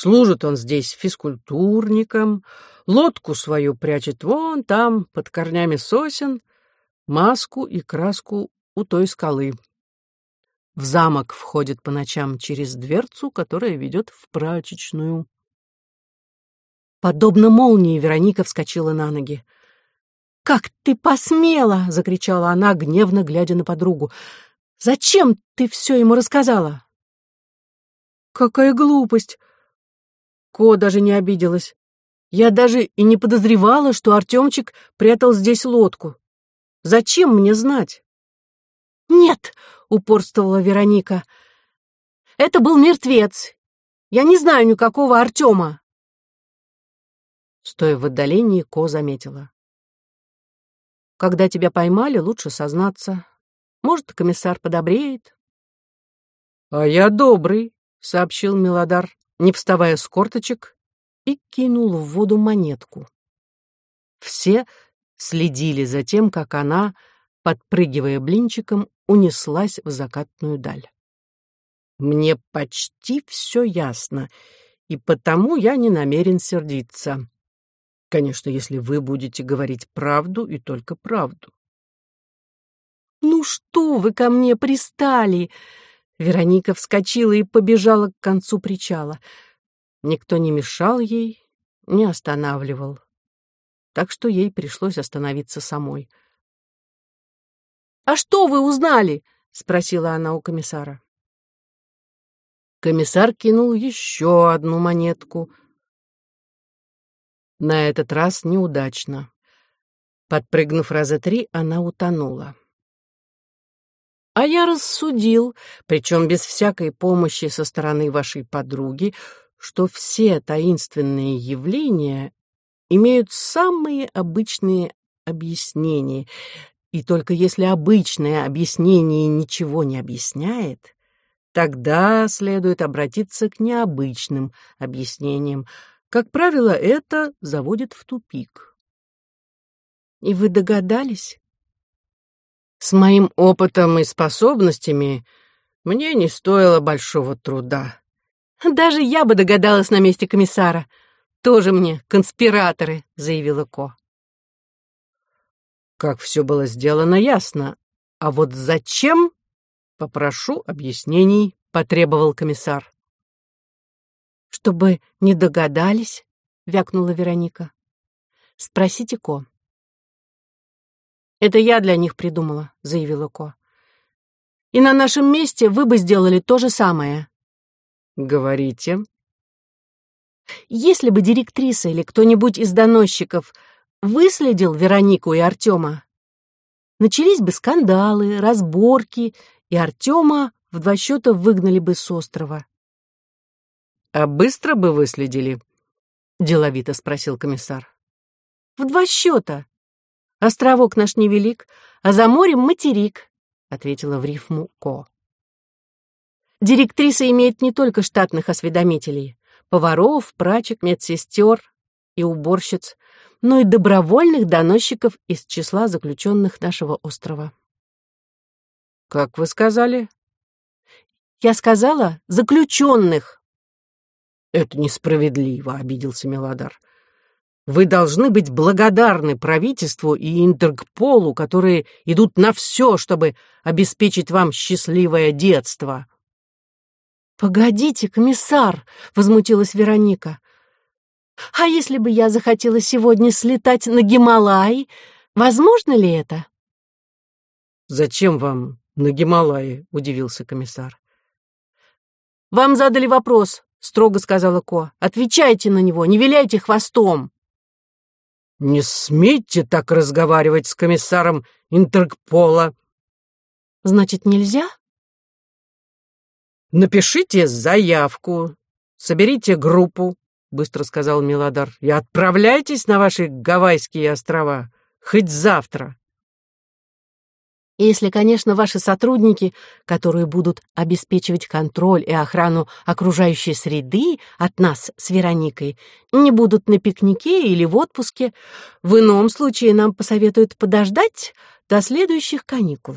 Служит он здесь физкультурником, лодку свою прячет вон там, под корнями сосен, маску и краску у той скалы. В замок входит по ночам через дверцу, которая ведет в прачечную. Подобно молнии Вероника вскочила на ноги. «Как ты посмела!» — закричала она, гневно глядя на подругу. «Зачем ты все ему рассказала?» «Какая глупость! Ко даже не обиделась. Я даже и не подозревала, что Артемчик прятал здесь лодку. Зачем мне знать? «Нет», — упорствовала Вероника, — «это был мертвец. Я не знаю никакого Артема». Стоя в отдалении, Ко заметила. «Когда тебя поймали, лучше сознаться. Может, комиссар подобреет». «А я добрый», — сообщил Милодар не вставая с корточек, и кинул в воду монетку. Все следили за тем, как она, подпрыгивая блинчиком, унеслась в закатную даль. Мне почти все ясно, и потому я не намерен сердиться. Конечно, если вы будете говорить правду и только правду. «Ну что вы ко мне пристали?» Вероника вскочила и побежала к концу причала. Никто не мешал ей, не останавливал. Так что ей пришлось остановиться самой. «А что вы узнали?» — спросила она у комиссара. Комиссар кинул еще одну монетку. На этот раз неудачно. Подпрыгнув раза три, она утонула. А я рассудил, причем без всякой помощи со стороны вашей подруги, что все таинственные явления имеют самые обычные объяснения, и только если обычное объяснение ничего не объясняет, тогда следует обратиться к необычным объяснениям. Как правило, это заводит в тупик. И вы догадались? С моим опытом и способностями мне не стоило большого труда. Даже я бы догадалась на месте комиссара. Тоже мне конспираторы, заявила Ко. Как все было сделано, ясно. А вот зачем? Попрошу объяснений, потребовал комиссар. Чтобы не догадались, вякнула Вероника. Спросите Ко. «Это я для них придумала», — заявила Ко. «И на нашем месте вы бы сделали то же самое». «Говорите». «Если бы директриса или кто-нибудь из доносчиков выследил Веронику и Артема, начались бы скандалы, разборки, и Артема в два счета выгнали бы с острова». «А быстро бы выследили?» — деловито спросил комиссар. «В два счета. Островок наш невелик, а за морем материк, ответила в рифму Ко. Директриса имеет не только штатных осведомителей, поваров, прачек, медсестер и уборщиц, но и добровольных доносчиков из числа заключенных нашего острова. «Как вы сказали?» «Я сказала заключенных». «Это несправедливо», — обиделся Мелодар. Вы должны быть благодарны правительству и Интергполу, которые идут на все, чтобы обеспечить вам счастливое детство. «Погодите, комиссар!» — возмутилась Вероника. «А если бы я захотела сегодня слетать на Гималай, возможно ли это?» «Зачем вам на Гималае?» — удивился комиссар.
«Вам задали вопрос», — строго сказала Ко. «Отвечайте на него, не виляйте хвостом».
«Не смейте так разговаривать с комиссаром Интерпола».
«Значит, нельзя?»
«Напишите заявку, соберите группу», — быстро сказал Милодар, — «и отправляйтесь на ваши Гавайские острова, хоть завтра».
Если, конечно, ваши сотрудники, которые будут обеспечивать контроль и охрану окружающей среды от нас с Вероникой, не будут на пикнике или в отпуске, в ином случае нам посоветуют подождать до следующих каникул.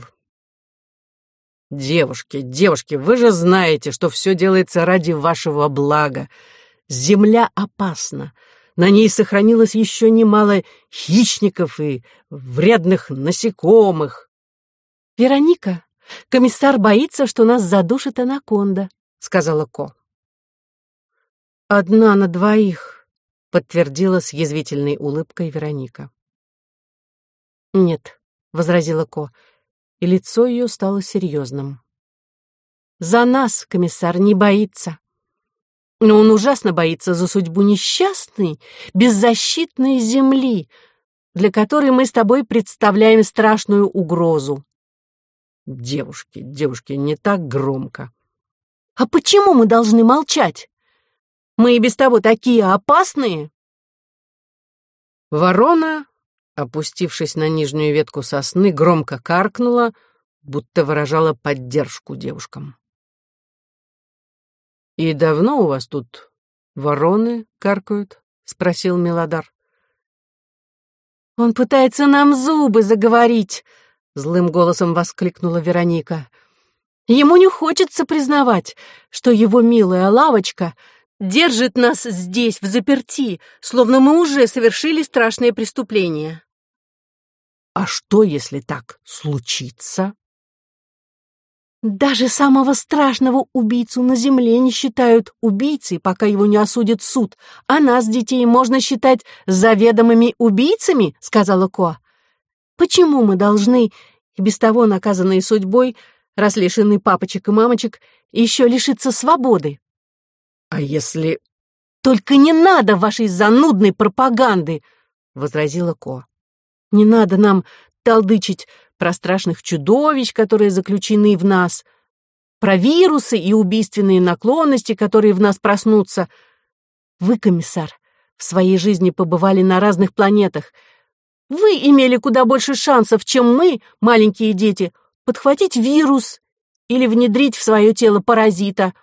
«Девушки, девушки, вы же знаете, что все делается ради вашего блага. Земля опасна. На ней сохранилось еще немало хищников и вредных насекомых.
«Вероника, комиссар боится, что нас задушит анаконда», — сказала Ко. «Одна на двоих», — подтвердила с язвительной улыбкой Вероника. «Нет», — возразила Ко, и лицо ее стало серьезным. «За нас комиссар не боится. Но он ужасно боится за судьбу несчастной, беззащитной земли, для которой мы с тобой представляем страшную угрозу.
Девушки, девушки, не так громко.
А почему мы должны молчать? Мы и без того такие опасные.
Ворона, опустившись на нижнюю ветку сосны, громко каркнула, будто выражала поддержку девушкам. «И давно у вас тут вороны каркают?» — спросил Милодар.
«Он пытается нам зубы заговорить», — злым голосом воскликнула Вероника. «Ему не хочется признавать, что его милая лавочка держит нас здесь, в заперти, словно мы уже совершили страшное преступление».
«А что, если так случится?»
Даже самого страшного убийцу на земле не считают убийцей, пока его не осудит суд. А нас, детей, можно считать заведомыми убийцами, сказала Ко. Почему мы должны, и без того наказанные судьбой, раз лишены папочек и мамочек, еще лишиться свободы?
А если...
Только не надо вашей занудной пропаганды, возразила Ко. Не надо нам толдычить про страшных чудовищ, которые заключены в нас, про вирусы и убийственные наклонности, которые в нас проснутся. Вы, комиссар, в своей жизни побывали на разных планетах — вы имели куда больше шансов, чем мы, маленькие дети, подхватить вирус или внедрить в свое тело паразита.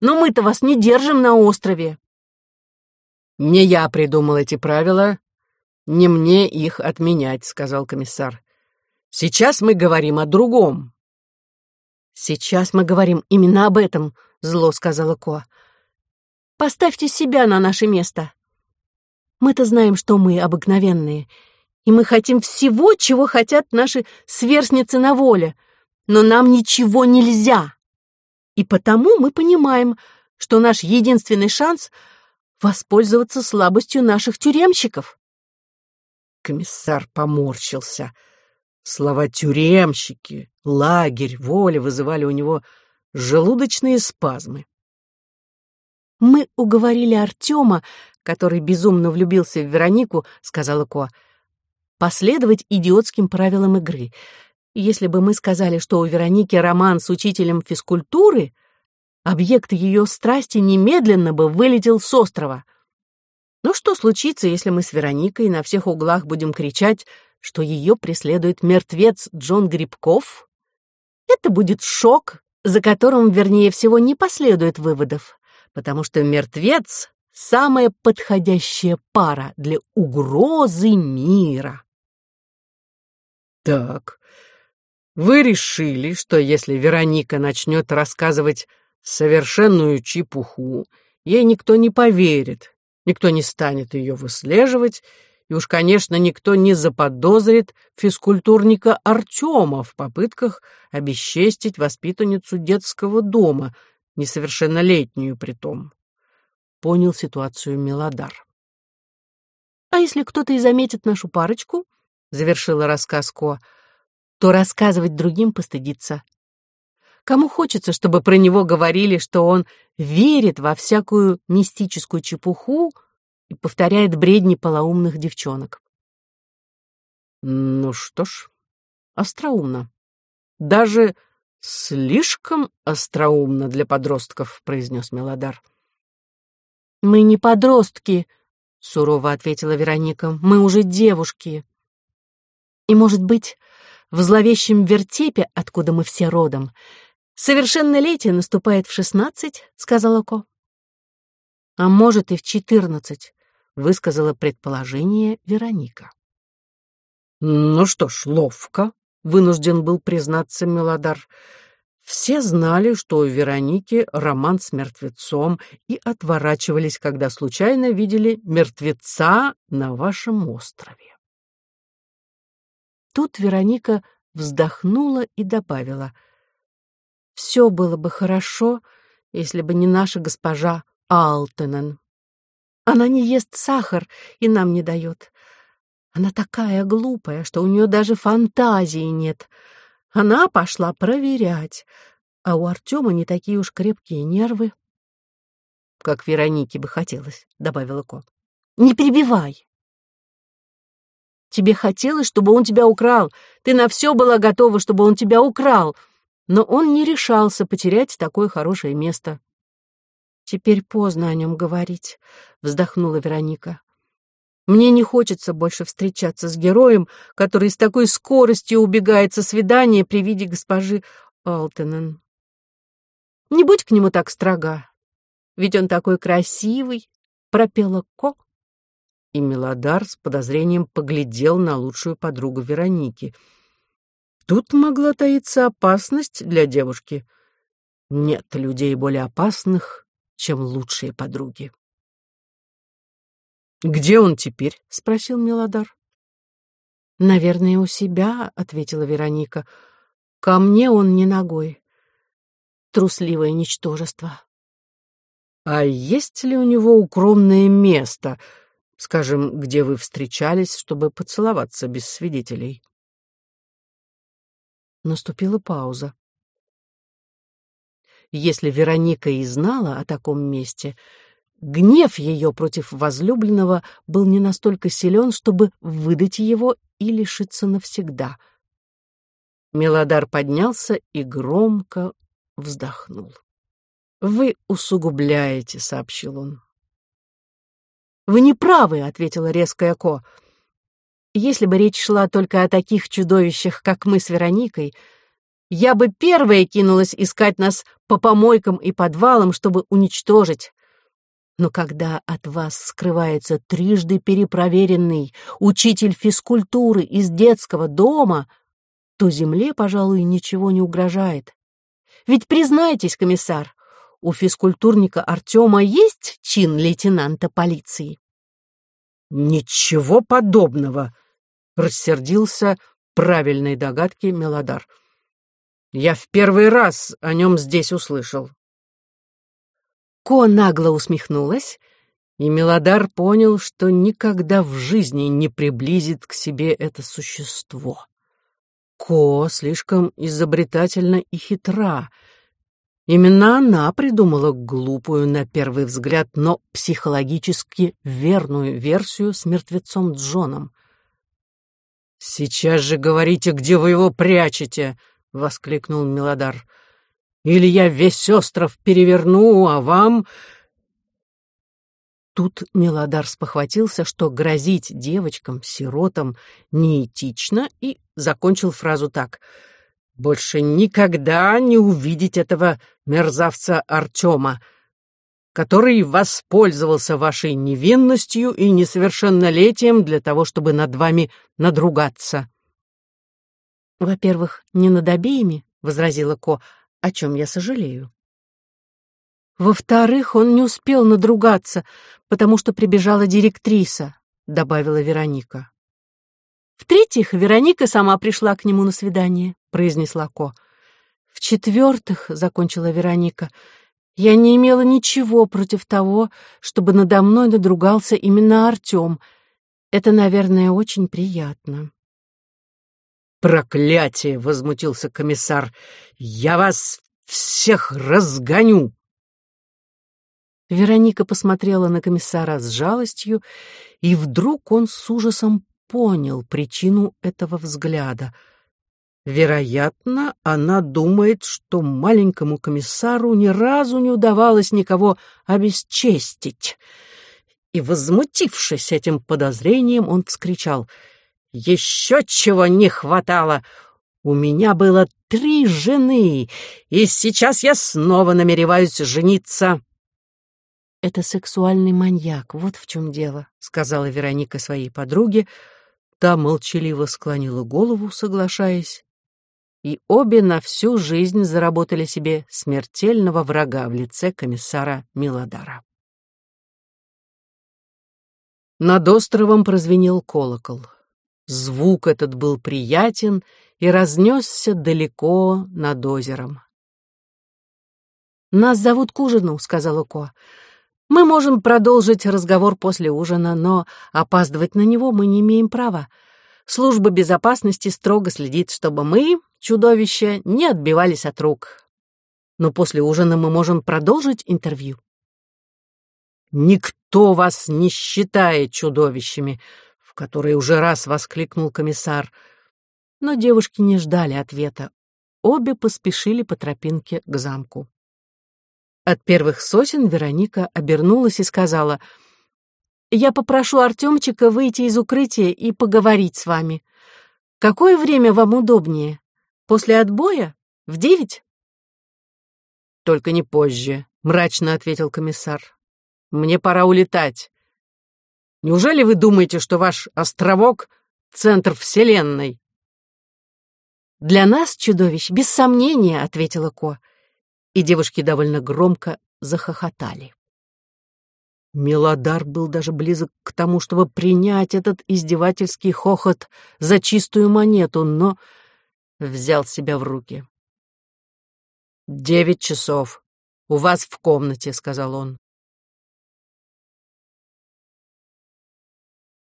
Но мы-то вас не держим на острове.
Не я придумал эти правила, не мне их отменять, сказал комиссар. Сейчас мы говорим о другом.
Сейчас мы говорим именно об этом, зло сказала Ко. Поставьте себя на наше место. Мы-то знаем, что мы обыкновенные — и мы хотим всего, чего хотят наши сверстницы на воле, но нам ничего нельзя. И потому мы понимаем, что наш единственный шанс — воспользоваться слабостью наших тюремщиков.
Комиссар поморщился. Слова «тюремщики», «лагерь», «воля» вызывали у него желудочные спазмы.
«Мы уговорили Артема, который безумно влюбился в Веронику», — сказала Ко, — последовать идиотским правилам игры. Если бы мы сказали, что у Вероники роман с учителем физкультуры, объект ее страсти немедленно бы вылетел с острова. Ну что случится, если мы с Вероникой на всех углах будем кричать, что ее преследует мертвец Джон Грибков? Это будет шок, за которым, вернее всего, не последует выводов, потому что мертвец — самая подходящая пара для угрозы мира.
Так, вы решили, что если Вероника начнет рассказывать совершенную чепуху, ей никто не поверит, никто не станет ее выслеживать, и уж, конечно, никто не заподозрит физкультурника Артема в попытках обесчестить воспитанницу детского дома, несовершеннолетнюю притом. Понял ситуацию Мелодар.
«А если кто-то и заметит нашу парочку?» завершила рассказ Ко,
то рассказывать другим постыдиться. Кому хочется, чтобы про него говорили, что он верит во всякую мистическую чепуху и повторяет бредни полоумных девчонок?
Ну что ж, остроумно. Даже слишком остроумно для подростков, произнес Мелодар.
Мы не подростки, сурово ответила Вероника. Мы уже девушки. И, может быть, в зловещем вертепе, откуда мы все родом, совершеннолетие наступает в шестнадцать, сказала Ко. А может и в четырнадцать, высказала предположение Вероника.
Ну что ж, ловко, вынужден был признаться Мелодар. Все знали, что у Вероники роман с мертвецом, и отворачивались, когда случайно видели мертвеца на вашем острове.
Тут Вероника вздохнула и добавила. «Все было бы хорошо, если бы не наша госпожа Алтенен. Она не ест сахар и нам не дает. Она такая глупая, что у нее даже фантазии нет. Она пошла проверять, а у Артема не такие уж крепкие нервы. «Как Веронике бы хотелось», — добавила Ко. «Не перебивай!» Тебе хотелось, чтобы он тебя украл. Ты на все была готова, чтобы он тебя украл. Но он не решался потерять такое хорошее место. Теперь поздно о нем говорить, вздохнула Вероника. Мне не хочется больше встречаться с героем, который с такой скоростью убегает со свидания при виде госпожи Алтенен. Не будь к нему так строга, ведь он такой красивый, пропела Ко
и Мелодар с подозрением поглядел на лучшую подругу Вероники. Тут могла таиться опасность для девушки. Нет людей более опасных, чем лучшие подруги. «Где он теперь?» — спросил Мелодар.
«Наверное, у себя», — ответила Вероника. «Ко мне он не ногой. Трусливое ничтожество».
«А есть ли у него укромное место?» Скажем, где вы встречались, чтобы поцеловаться без свидетелей.
Наступила пауза. Если Вероника и знала о таком месте, гнев ее против возлюбленного был не настолько силен, чтобы выдать его и лишиться навсегда. Мелодар поднялся и громко вздохнул. «Вы усугубляете», — сообщил он. «Вы не правы», — ответила резкая Ко. «Если бы речь шла только о таких чудовищах, как мы с Вероникой, я бы первая кинулась искать нас по помойкам и подвалам, чтобы уничтожить. Но когда от вас скрывается трижды перепроверенный учитель физкультуры из детского дома, то земле, пожалуй, ничего не угрожает. Ведь признайтесь, комиссар, у физкультурника Артема есть чин лейтенанта полиции?
Ничего подобного, рассердился правильной догадки Мелодар. Я в первый раз о нем здесь услышал.
Ко нагло усмехнулась, и Мелодар понял, что никогда в жизни не приблизит к себе это существо. Ко слишком изобретательна и хитра — Именно она придумала глупую на первый взгляд, но психологически верную версию с мертвецом Джоном.
«Сейчас же говорите, где вы его прячете!» — воскликнул Милодар. «Или я весь остров переверну, а вам...»
Тут Милодар спохватился, что грозить девочкам, сиротам неэтично, и закончил фразу так —
больше никогда не увидеть этого мерзавца Артема, который воспользовался вашей невинностью и несовершеннолетием для того, чтобы над вами надругаться.
«Во-первых, не над обеими», — возразила Ко, — «о чем я сожалею». «Во-вторых, он не успел надругаться, потому что прибежала директриса», — добавила Вероника. В-третьих, Вероника сама пришла к нему на свидание, произнесла Ко. В-четвертых, закончила Вероника, я не имела ничего против того, чтобы надо мной надругался именно Артем. Это, наверное, очень приятно.
«Проклятие!» — возмутился комиссар. «Я вас всех разгоню!»
Вероника посмотрела на комиссара с жалостью, и вдруг он с ужасом понял причину этого взгляда. Вероятно, она думает, что маленькому комиссару ни разу не удавалось никого обесчестить. И, возмутившись этим подозрением, он вскричал — еще чего не хватало. У меня было три жены, и сейчас я снова намереваюсь жениться. Это сексуальный маньяк, вот в чем дело, сказала Вероника своей подруге. Та молчаливо склонила голову, соглашаясь. И обе на всю жизнь заработали себе смертельного врага в лице комиссара Милодара. Над островом прозвенел колокол. Звук этот был приятен и разнесся далеко над озером. «Нас зовут к ужину», — сказала Ко. «Мы можем продолжить разговор после ужина, но опаздывать на него мы не имеем права. Служба безопасности строго следит, чтобы мы, чудовища, не отбивались от рук. Но после ужина мы можем продолжить интервью». «Никто вас не считает чудовищами», в который уже раз воскликнул комиссар. Но девушки не ждали ответа. Обе поспешили по тропинке к замку. От первых сосен Вероника обернулась и сказала, «Я попрошу Артемчика выйти из укрытия и поговорить с вами. Какое время вам удобнее? После отбоя? В девять?» «Только не позже», — мрачно ответил комиссар. «Мне пора улетать. Неужели вы думаете, что ваш островок — центр Вселенной?» «Для нас, чудовищ, без сомнения», — ответила Ко. И девушки довольно громко захохотали. Мелодар был даже близок к тому, чтобы принять этот издевательский хохот за чистую монету, но взял себя в руки. «Девять часов. У вас в комнате», — сказал он.